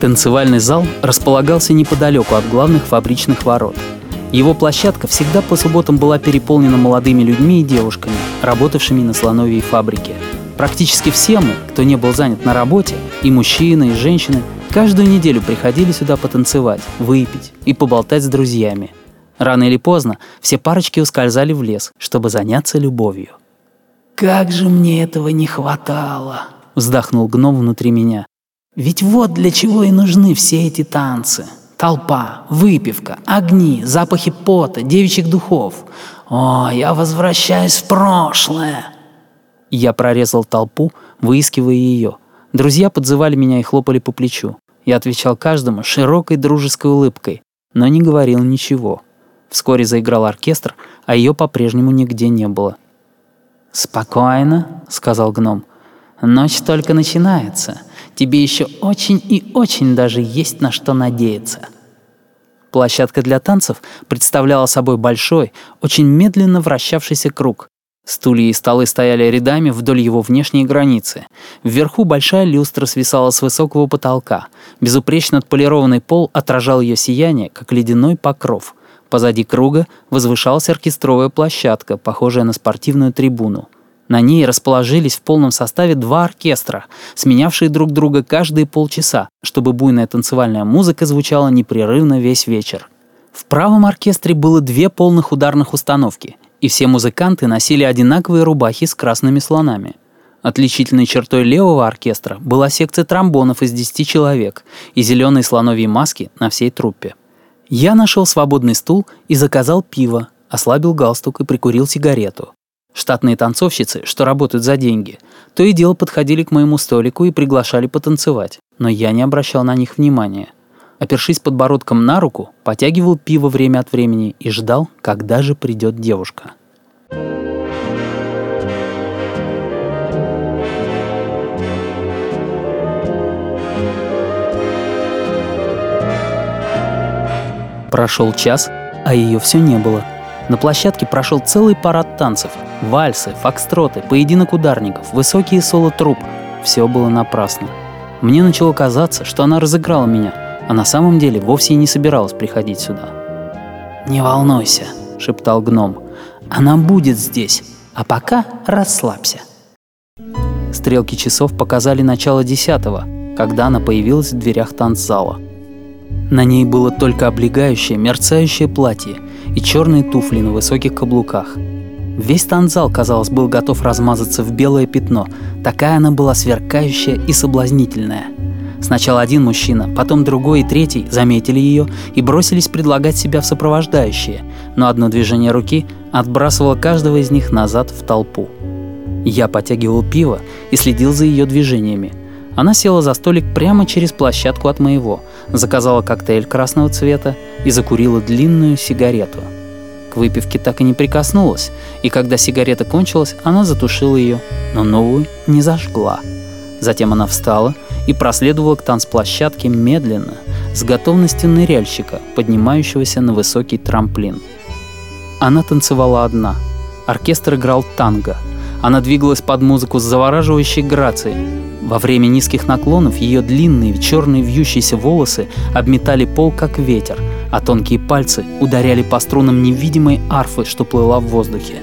Танцевальный зал располагался неподалеку от главных фабричных ворот. Его площадка всегда по субботам была переполнена молодыми людьми и девушками, работавшими на слоновьей фабрике. Практически все мы, кто не был занят на работе, и мужчины, и женщины, каждую неделю приходили сюда потанцевать, выпить и поболтать с друзьями. Рано или поздно все парочки ускользали в лес, чтобы заняться любовью. «Как же мне этого не хватало!» — вздохнул гном внутри меня. «Ведь вот для чего и нужны все эти танцы. Толпа, выпивка, огни, запахи пота, девичьих духов. О, я возвращаюсь в прошлое!» Я прорезал толпу, выискивая ее. Друзья подзывали меня и хлопали по плечу. Я отвечал каждому широкой дружеской улыбкой, но не говорил ничего. Вскоре заиграл оркестр, а ее по-прежнему нигде не было. «Спокойно», — сказал гном. «Ночь только начинается. Тебе еще очень и очень даже есть на что надеяться». Площадка для танцев представляла собой большой, очень медленно вращавшийся круг. Стулья и столы стояли рядами вдоль его внешней границы. Вверху большая люстра свисала с высокого потолка. Безупречно отполированный пол отражал ее сияние, как ледяной покров — Позади круга возвышалась оркестровая площадка, похожая на спортивную трибуну. На ней расположились в полном составе два оркестра, сменявшие друг друга каждые полчаса, чтобы буйная танцевальная музыка звучала непрерывно весь вечер. В правом оркестре было две полных ударных установки, и все музыканты носили одинаковые рубахи с красными слонами. Отличительной чертой левого оркестра была секция тромбонов из 10 человек и зеленые слоновьи маски на всей труппе. Я нашел свободный стул и заказал пиво, ослабил галстук и прикурил сигарету. Штатные танцовщицы, что работают за деньги, то и дело подходили к моему столику и приглашали потанцевать, но я не обращал на них внимания. Опершись подбородком на руку, потягивал пиво время от времени и ждал, когда же придет девушка. Прошел час, а ее все не было. На площадке прошел целый парад танцев. Вальсы, фокстроты, поединок ударников, высокие соло труп. Все было напрасно. Мне начало казаться, что она разыграла меня, а на самом деле вовсе и не собиралась приходить сюда. «Не волнуйся», — шептал гном. «Она будет здесь, а пока расслабься». Стрелки часов показали начало десятого, когда она появилась в дверях танцзала. На ней было только облегающее, мерцающее платье и черные туфли на высоких каблуках. Весь танзал, казалось, был готов размазаться в белое пятно. Такая она была сверкающая и соблазнительная. Сначала один мужчина, потом другой и третий заметили ее и бросились предлагать себя в сопровождающие, но одно движение руки отбрасывало каждого из них назад в толпу. Я потягивал пиво и следил за ее движениями – она села за столик прямо через площадку от моего, заказала коктейль красного цвета и закурила длинную сигарету. К выпивке так и не прикоснулась, и когда сигарета кончилась, она затушила ее, но новую не зажгла. Затем она встала и проследовала к танцплощадке медленно, с готовностью ныряльщика, поднимающегося на высокий трамплин. Она танцевала одна. Оркестр играл танго. Она двигалась под музыку с завораживающей грацией, во время низких наклонов ее длинные черные вьющиеся волосы обметали пол как ветер, а тонкие пальцы ударяли по струнам невидимой арфы, что плыла в воздухе.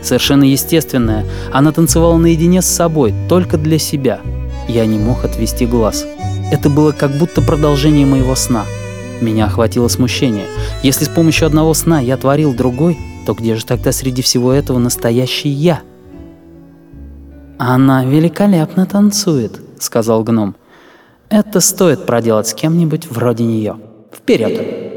Совершенно естественная, она танцевала наедине с собой, только для себя. Я не мог отвести глаз. Это было как будто продолжение моего сна. Меня охватило смущение. Если с помощью одного сна я творил другой, то где же тогда среди всего этого настоящий я? «Она великолепно танцует», — сказал гном. «Это стоит проделать с кем-нибудь вроде нее. Вперед!»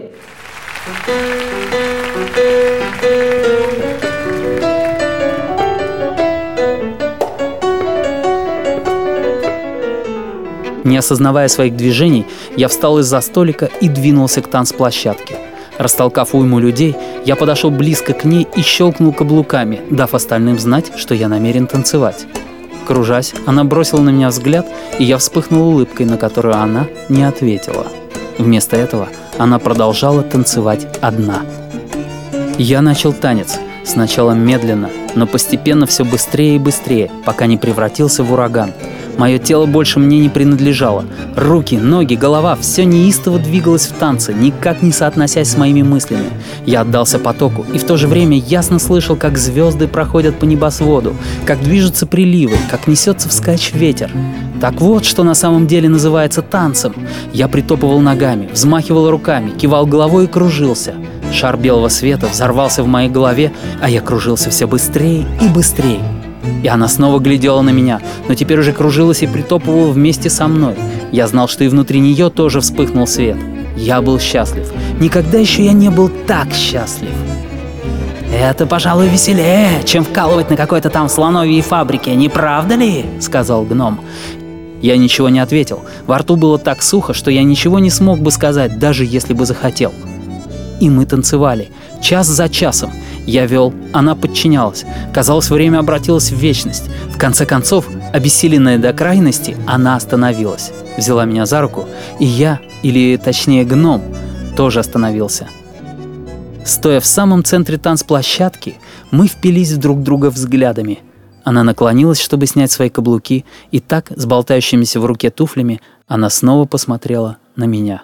Не осознавая своих движений, я встал из-за столика и двинулся к танцплощадке. Растолкав уйму людей, я подошел близко к ней и щелкнул каблуками, дав остальным знать, что я намерен танцевать. Кружась, она бросила на меня взгляд, и я вспыхнул улыбкой, на которую она не ответила. Вместо этого она продолжала танцевать одна. Я начал танец, сначала медленно, но постепенно все быстрее и быстрее, пока не превратился в ураган. Мое тело больше мне не принадлежало. Руки, ноги, голова — все неистово двигалось в танце, никак не соотносясь с моими мыслями. Я отдался потоку и в то же время ясно слышал, как звезды проходят по небосводу, как движутся приливы, как несется вскачь ветер. Так вот, что на самом деле называется танцем. Я притопывал ногами, взмахивал руками, кивал головой и кружился. Шар белого света взорвался в моей голове, а я кружился все быстрее и быстрее. И она снова глядела на меня, но теперь уже кружилась и притопывала вместе со мной. Я знал, что и внутри нее тоже вспыхнул свет. Я был счастлив. Никогда еще я не был так счастлив. «Это, пожалуй, веселее, чем вкалывать на какой-то там слоновьей фабрике, не правда ли?» — сказал гном. Я ничего не ответил. Во рту было так сухо, что я ничего не смог бы сказать, даже если бы захотел. И мы танцевали. Час за часом. Я вел, она подчинялась. Казалось, время обратилось в вечность. В конце концов, обессиленная до крайности, она остановилась. Взяла меня за руку, и я, или точнее гном, тоже остановился. Стоя в самом центре танцплощадки, мы впились друг друга взглядами. Она наклонилась, чтобы снять свои каблуки, и так, с болтающимися в руке туфлями, она снова посмотрела на меня.